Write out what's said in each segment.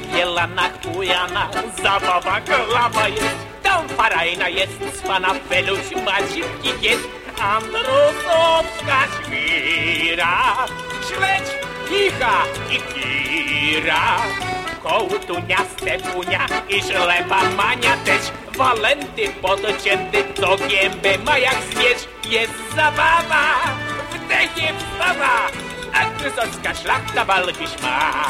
Bielana, chujana, zabawa klawa jest. Tam farajna jest, cwana peluś, macipki pies. Andrusowska świra, śledź, kicha i kira. Kołtunia, stepunia i ślepa mania też. Walenty podcięty, co gębę ma jak zwierz. Jest zabawa, wdechy wstawa, a krysowska szlachta walki szma.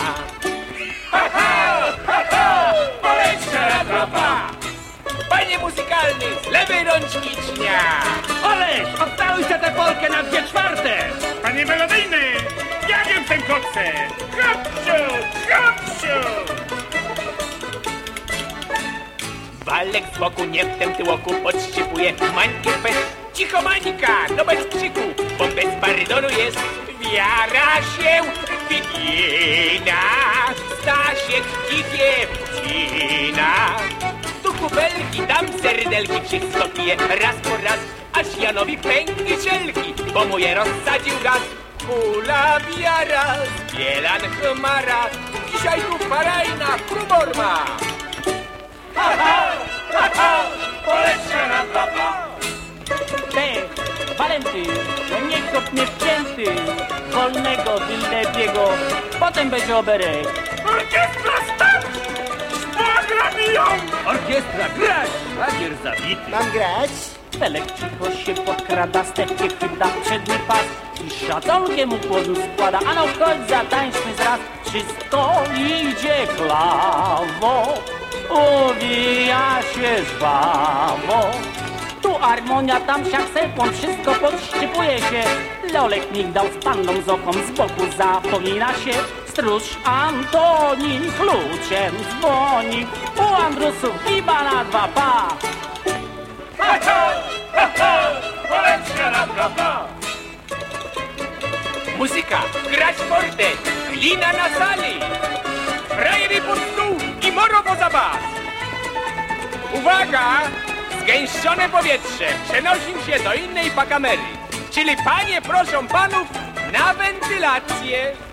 Ha, ha, ha, ha, dropa. Panie muzykalny, z lewej rączki dnia. Oleś, odstałuj se tę polkę na dwie czwarte! Panie melodyjny, ja wiem ten koncert! Hopsiu, hopsiu! Walek z boku nie w tym tyłoku podszczypuje mańkę bez cicho mańka, no bez krzyku, bo bez barydonu jest wiara się wygina. Stasiek dzikie wcina. Tu kubelki, tam serdelki, wszystko pije raz po raz, aż Janowi pęknie szelki, bo mu je rozsadził gaz. Kula wiara, bielan chmara, dzisiaj tu parajna kumorma. Poleciała dropa! Ty, Walenty, no nie kop mnie wcięty! Wolnego, tylnebiego, potem będzie oberek. Orkiestra stać! Szpagra biją! Orkiestra grać! Lagier zabity. Mam grać? Felek cicho się podkrada, stepnie chyba przedni pas i szacunkiem układu składa. Ano chodź, zatańczmy zraz, wszystko idzie klawo, uwija się żwawo. Tu harmonia, tam siaksepon, wszystko podszczypuje się. Lolek migdał z panną z okom, z boku zapomina się. Stróż Antoni kluczem dzwoni, u Andrusów i na dwa pa. Poleciała dropa! Muzyka, grać fortet, glina na sali, frajery pod stół i moro poza bas. Uwaga! Zgęszczone powietrze przenosi się do innej pakamery, czyli panie proszą panów na wentylację.